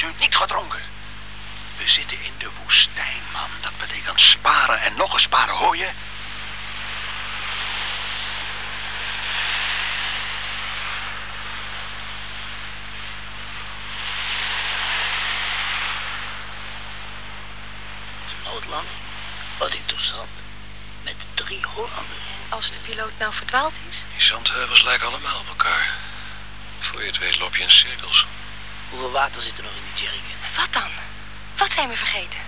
Wordt nu niet gedronken. We zitten in de woestijn, man. Dat betekent sparen en nog eens sparen, hoor je? Wat interessant. Met drie Hollanders. Als de piloot nou verdwaald is? Die zandheuvels lijken allemaal op elkaar. Voor je het weet loop je in cirkels. Hoeveel water zit er nog in die jerrycan? Wat dan? Wat zijn we vergeten?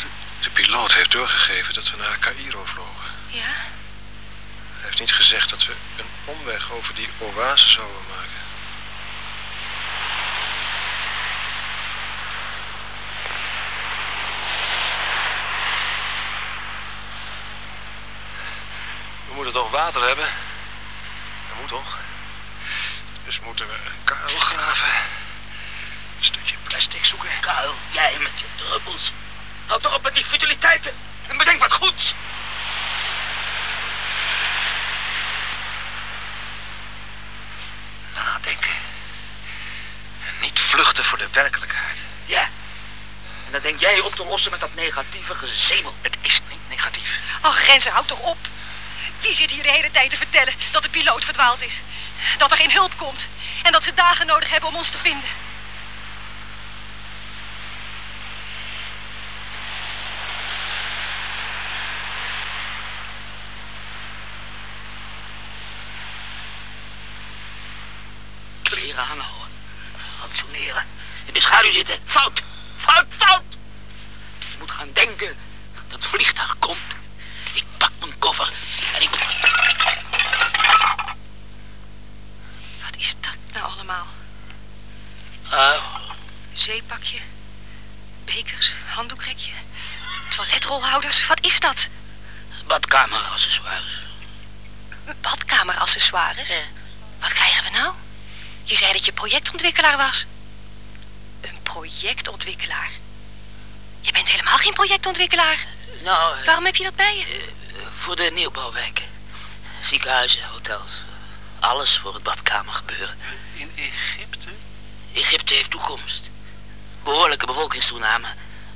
De, de piloot heeft doorgegeven dat we naar Cairo vlogen. Ja? Hij heeft niet gezegd dat we een omweg over die oase zouden maken. We moeten toch water hebben? Dat moet toch? Dus moeten we een kuil graven. Een stukje plastic zoeken. Kuil, jij met je druppels. Houd toch op met die futiliteiten. En bedenk wat goeds. Nadenken. En niet vluchten voor de werkelijkheid. Ja. En dat denk jij op te lossen met dat negatieve gezemel. Het is niet negatief. Ach, Renze, houd toch op. Wie zit hier de hele tijd te vertellen dat de piloot verdwaald is? Dat er geen hulp komt. En dat ze dagen nodig hebben om ons te vinden. Kleren hoor. Rantsoeneren. In de schaduw zitten. Fout. Fout, fout. Je moet gaan denken dat het vliegtuig komt. Ik... Wat is dat nou allemaal? Ah, Zeepakje, bekers, handdoekrekje, toiletrolhouders. Wat is dat? badkameraccessoires. Badkameraccessoires? Ja. Wat krijgen we nou? Je zei dat je projectontwikkelaar was. Een projectontwikkelaar? Je bent helemaal geen projectontwikkelaar. Nou, eh, Waarom heb je dat bij je? Voor de nieuwbouwwijken. Ziekenhuizen, hotels. Alles voor het badkamergebeuren. In Egypte? Egypte heeft toekomst. Behoorlijke bevolkingstoename.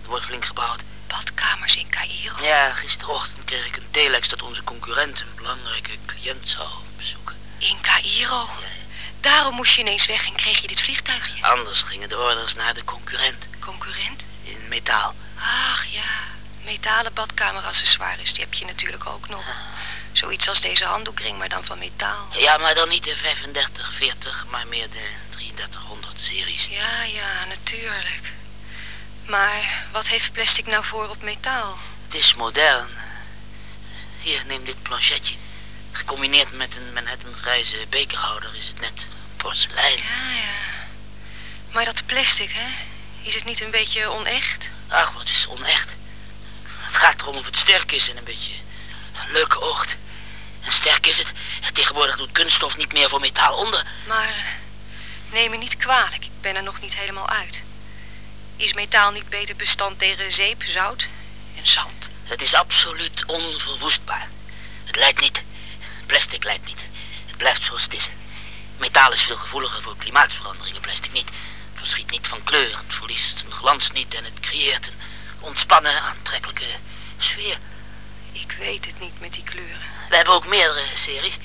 Er wordt flink gebouwd. Badkamers in Cairo. Ja, gisterochtend kreeg ik een telex dat onze concurrent een belangrijke cliënt zou bezoeken. In Cairo. Daarom moest je ineens weg en kreeg je dit vliegtuigje. Anders gingen de orders naar de concurrent Concurrent? in metaal. Ach ja, metalen badkameraccessoires, die heb je natuurlijk ook nog. Zoiets als deze handdoekring, maar dan van metaal. Ja, maar dan niet de 35, 40, maar meer de 3300 series. Ja, ja, natuurlijk. Maar wat heeft plastic nou voor op metaal? Het is modern. Hier, neem dit planchetje. Gecombineerd met een Manhattan grijze bekerhouder is het net porselein. Ja, ja. Maar dat plastic, hè? Is het niet een beetje onecht? Ach, wat is onecht. Het gaat erom of het sterk is en een beetje leuk oogt. En sterk is het. Tegenwoordig doet kunststof niet meer voor metaal onder. Maar neem me niet kwalijk, ik ben er nog niet helemaal uit. Is metaal niet beter bestand tegen zeep, zout en zand? Het is absoluut onverwoestbaar. Het lijkt niet. Plastic lijkt niet. Het blijft zoals het is. Metaal is veel gevoeliger voor klimaatveranderingen, plastic niet. Het verschiet niet van kleur, het verliest een glans niet en het creëert een ontspannen, aantrekkelijke sfeer. Ik weet het niet met die kleuren. We hebben ook meerdere series.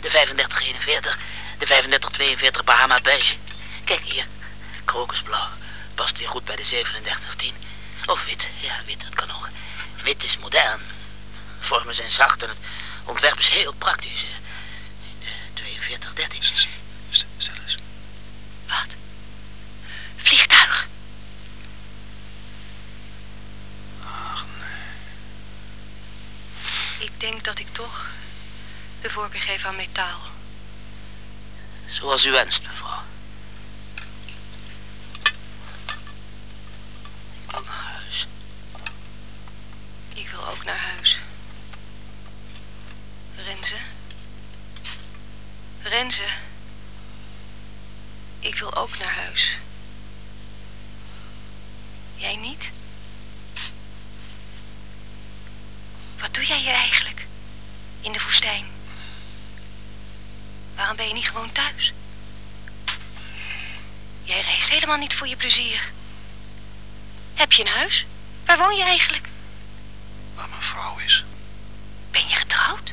De 3541, de 3542 Bahama Beige. Kijk hier, krokusblauw. Past hier goed bij de 3710. Of wit, ja, wit, dat kan ook. Wit is modern. Vormen zijn zacht en het ontwerp is heel praktisch. In de 4213. Stel eens. Wat? Vliegtuig? Ach, nee. Ik denk dat ik toch de voorkeur geef aan metaal. Zoals u wenst, mevrouw. Ik wil naar huis. Ik wil ook naar huis. Renze? Renze? Ik wil ook naar huis. Jij niet? Wat doe jij hier eigenlijk? In de woestijn? Waarom ben je niet gewoon thuis? Jij reist helemaal niet voor je plezier. Heb je een huis? Waar woon je eigenlijk? Waar mijn vrouw is. Ben je getrouwd?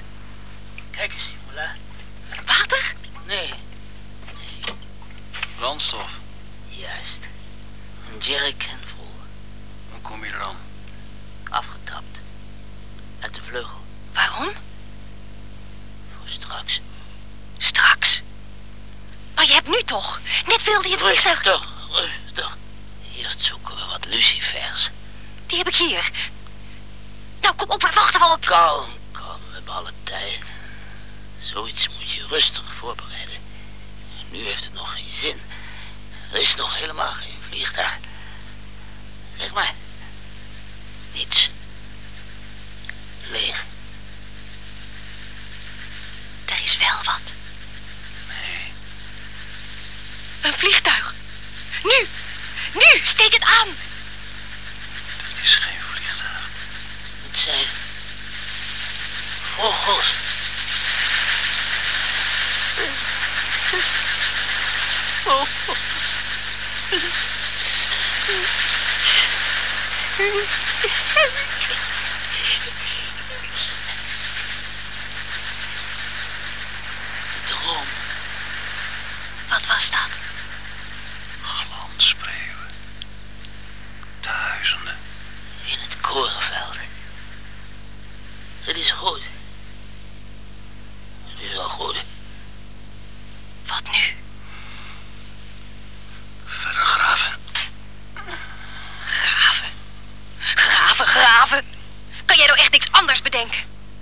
Kijk eens, voilà. Water? Nee, Brandstof. juist. Een jerrycan vol. Hoe kom je er dan? Afgetapt. Uit de vleugel. Waarom? Voor straks. Straks. Maar je hebt nu toch? Rustig, rustig. Eerst zoeken we wat lucifers. Die heb ik hier. Nou, kom op, we wachten wel op. Kalm, kalm, we hebben alle tijd. Zoiets moet je rustig voorbereiden. Nu heeft het nog geen zin. Er is nog helemaal geen vliegtuig. Mm-hmm.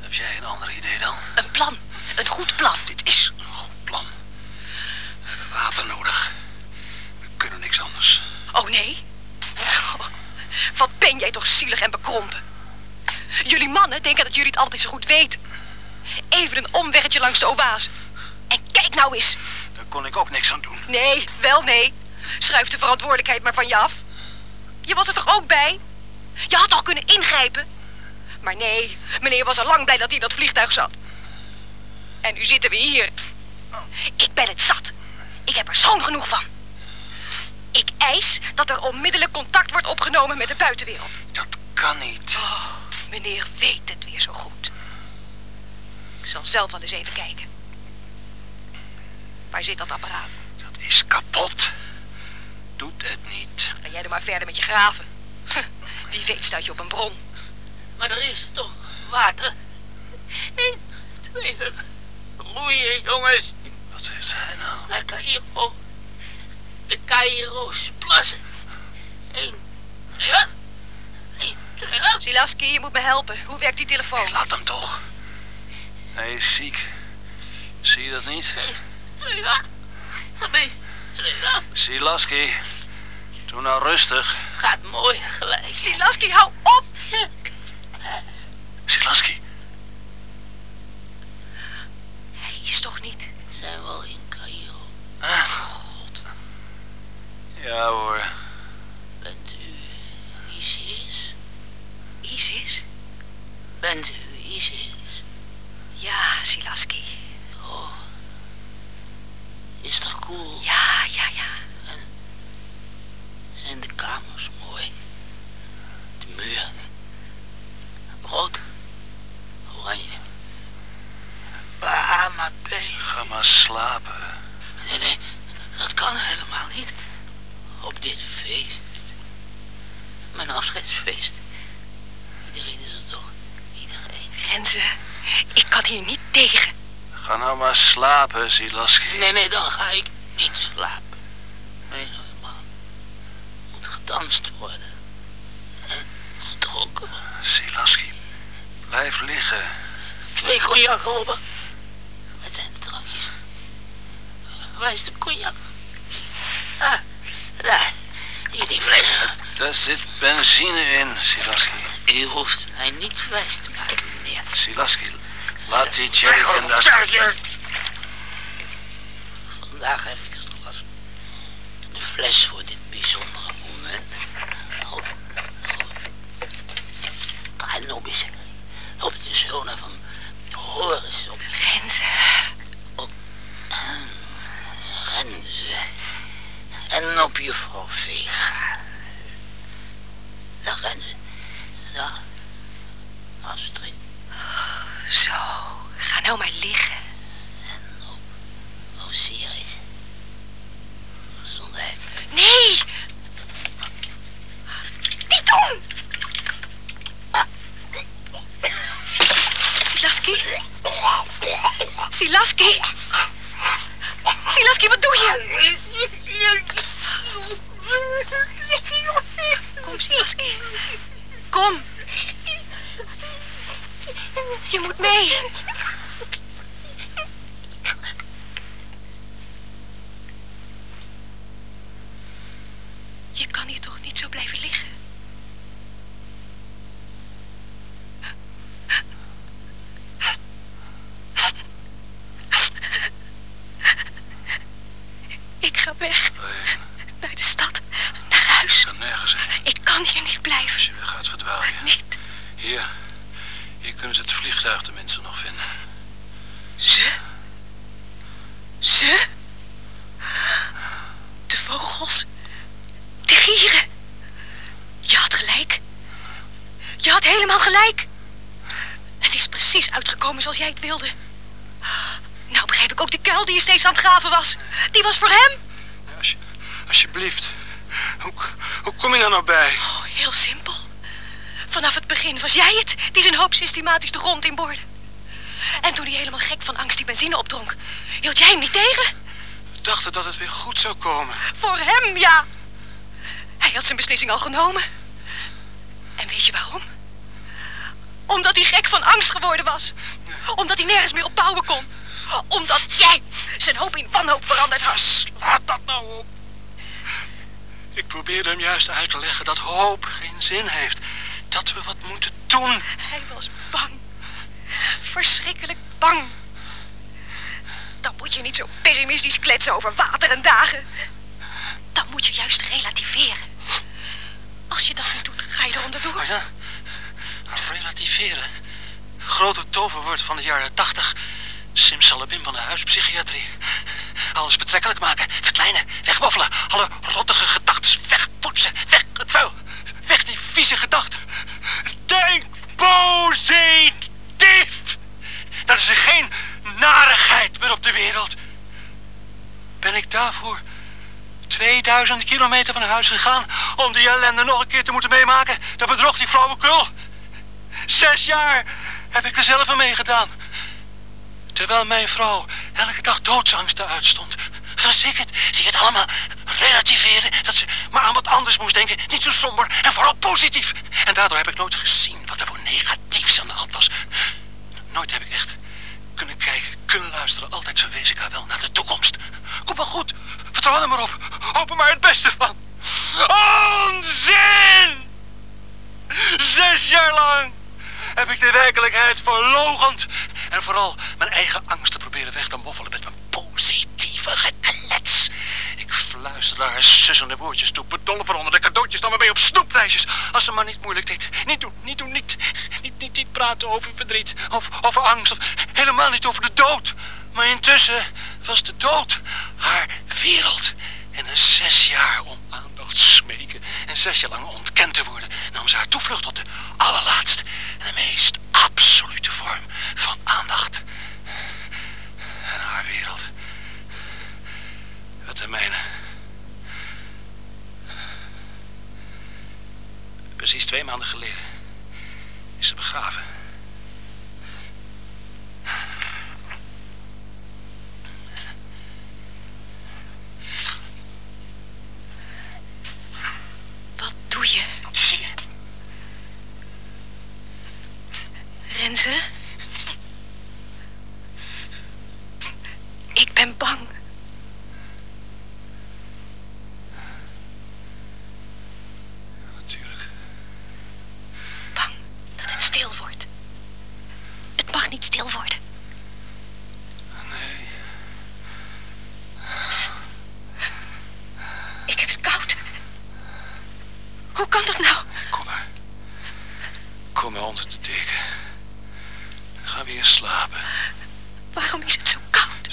Heb jij een ander idee dan? Een plan. Een goed plan. Dit is een goed plan. We hebben water nodig. We kunnen niks anders. Oh nee? Oh, wat ben jij toch zielig en bekrompen. Jullie mannen denken dat jullie het altijd zo goed weten. Even een omweggetje langs de oase. En kijk nou eens. Daar kon ik ook niks aan doen. Nee, wel nee. Schuif de verantwoordelijkheid maar van je af. Je was er toch ook bij? Je had toch kunnen ingrijpen? Maar nee, meneer was al lang blij dat hij in dat vliegtuig zat. En nu zitten we hier. Ik ben het zat. Ik heb er schoon genoeg van. Ik eis dat er onmiddellijk contact wordt opgenomen met de buitenwereld. Dat kan niet. Oh, meneer weet het weer zo goed. Ik zal zelf wel eens even kijken. Waar zit dat apparaat? Dat is kapot. Doet het niet. Ga jij er maar verder met je graven. Wie weet staat je op een bron. Maar er is toch water? Eén, twee, roeien, jongens. Wat is hij nou? Naar Cairo. De Cairo's plassen. Eén, twee, Eén, twee, Silaski, je moet me helpen. Hoe werkt die telefoon? Laat hem toch. Hij is ziek. Zie je dat niet? twee, twee, twee, Silaski. Doe nou rustig. Gaat mooi gelijk. Silaski, hou op! Silaski. Hij is toch niet... Zijn we al in Cairo? Ah, God. Ja hoor. Bent u Isis? Isis? Bent u Isis? Ja, Silaski. Oh. Is er cool? Ja, ja, ja. Zijn de kamers mooi? De muren? Rood? Oranje? Bahama Bay? Slapen. Nee, nee, dat kan helemaal niet. Op dit feest. Mijn afscheidsfeest. Iedereen is er toch? Iedereen. Renze, ik kan hier niet tegen. Ga nou maar slapen, Silaski. Nee, nee, dan ga ik niet slapen. Nee, normaal. Moet gedanst worden. En gedronken. Silaski. Blijf liggen. Twee cognac open. Wat zijn de drankjes? Waar is de cognac? Ah, daar. Hier die flessen. Daar zit benzine in, Silaski. U hoeft mij niet wijs te maken, meneer. Silaski, laat die jerrycan daar... Vandaag heb ik het glas. De fles voor dit bijzondere moment. Oh, Anubis. Op de zone van Horus. Op Renze. Renze. Juffrouw Vega. Dag Renze. Dag. Astrid. Zo, ga nou maar liggen. En op Osiris. Gezondheid. Nee! Niet doen! Silaski? Silaski? Silaski, wat doe je? Kom, Silaski. Kom. Je moet mee. Je kan hier toch niet zo blijven liggen? Ik ga weg. Kan hier niet blijven. weer gaat, verdwaal je. Niet. Hier. Hier kunnen ze het vliegtuig tenminste nog vinden. Ze? Ze? De vogels. De gieren. Je had gelijk. Je had helemaal gelijk. Het is precies uitgekomen zoals jij het wilde. Nou begrijp ik ook de kuil die je steeds aan het graven was. Die was voor hem. Ja, als je, alsjeblieft. Hoe, hoe kom je daar nou bij? Oh, heel simpel. Vanaf het begin was jij het die zijn hoop systematisch de grond inboorde. En toen hij helemaal gek van angst die benzine opdronk, hield jij hem niet tegen. We dachten dat het weer goed zou komen. Voor hem, ja. Hij had zijn beslissing al genomen. En weet je waarom? Omdat hij gek van angst geworden was. Omdat hij nergens meer op bouwen kon. Omdat jij zijn hoop in wanhoop veranderd Ja, was. slaat dat nou probeerde hem juist uit te leggen dat hoop geen zin heeft. Dat we wat moeten doen. Hij was bang. Verschrikkelijk bang. Dan moet je niet zo pessimistisch kletsen over water en dagen. Dan moet je juist relativeren. Als je dat niet doet, ga je eronder door. Maar ja, relativeren. Grote toverwoord van de jaren tachtig. Simsalabim van de huispsychiatrie. Alles betrekkelijk maken, verkleinen, wegmoffelen. Alle rottige gedachten wegpoetsen. Weg het vuil. Weg die vieze gedachten. Denk positief. Dan is er geen narigheid meer op de wereld. Ben ik daarvoor 2000 kilometer van huis gegaan om die ellende nog een keer te moeten meemaken? Dat bedrog die flauwekul. Zes jaar heb ik er zelf aan meegedaan. Terwijl mijn vrouw elke dag doodsangsten uitstond. Verzekerd, zie het allemaal relativeren. Dat ze maar aan wat anders moest denken. Niet zo somber en vooral positief. En daardoor heb ik nooit gezien wat er voor negatiefs aan de hand was. Nooit heb ik echt kunnen kijken, kunnen luisteren. Altijd verwees ik haar wel naar de toekomst. Kom wel goed, vertrouw er maar op. Hoop maar het beste van. Onzin! Zes jaar lang heb ik de werkelijkheid verlogend. En vooral mijn eigen angsten proberen weg te moffelen met mijn positieve geklets. Ik fluisterde haar sussende woordjes toe, bedolven onder de cadeautjes dan maar mee op snoepreisjes. Als ze maar niet moeilijk deed. Niet doen, niet doen, niet, niet, niet, niet praten over verdriet of over angst of helemaal niet over de dood. Maar intussen was de dood haar wereld. En een zes jaar om aandacht smeken en zes jaar lang ontkend te worden, nam ze haar toevlucht tot de allerlaatste en de meest absolute vorm van aandacht. En haar wereld. Het de. Precies twee maanden geleden is ze begraven. Stil wordt. Het mag niet stil worden. Nee. Ik heb het koud. Hoe kan dat nou? Kom maar. Kom maar onder de deken. Dan gaan we eerst slapen. Waarom is het zo koud?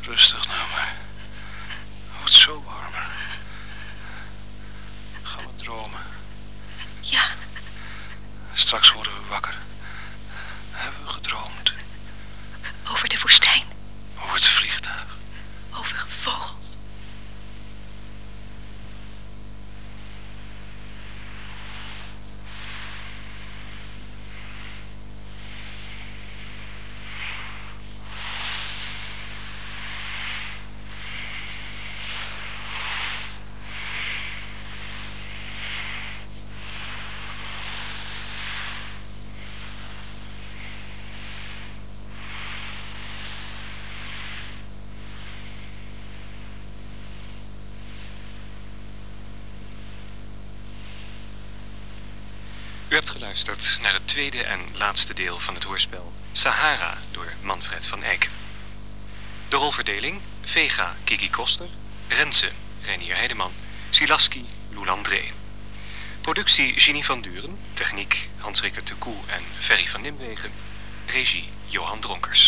Rustig nou maar. Het wordt zo warmer. Gaan we dromen. Ja, Straks worden we wakker. Hebben we gedroomd over de woestijn, over het vliegtuig. over vogels. U hebt geluisterd naar het tweede en laatste deel van het hoorspel Sahara door Manfred van Eyck. De rolverdeling Vega Kiki Koster, Renze Renier Heideman, Silaski Loulandré. Productie Ginny van Duren, techniek Hans-Rikker de Koe en Ferry van Nimwegen, regie Johan Dronkers.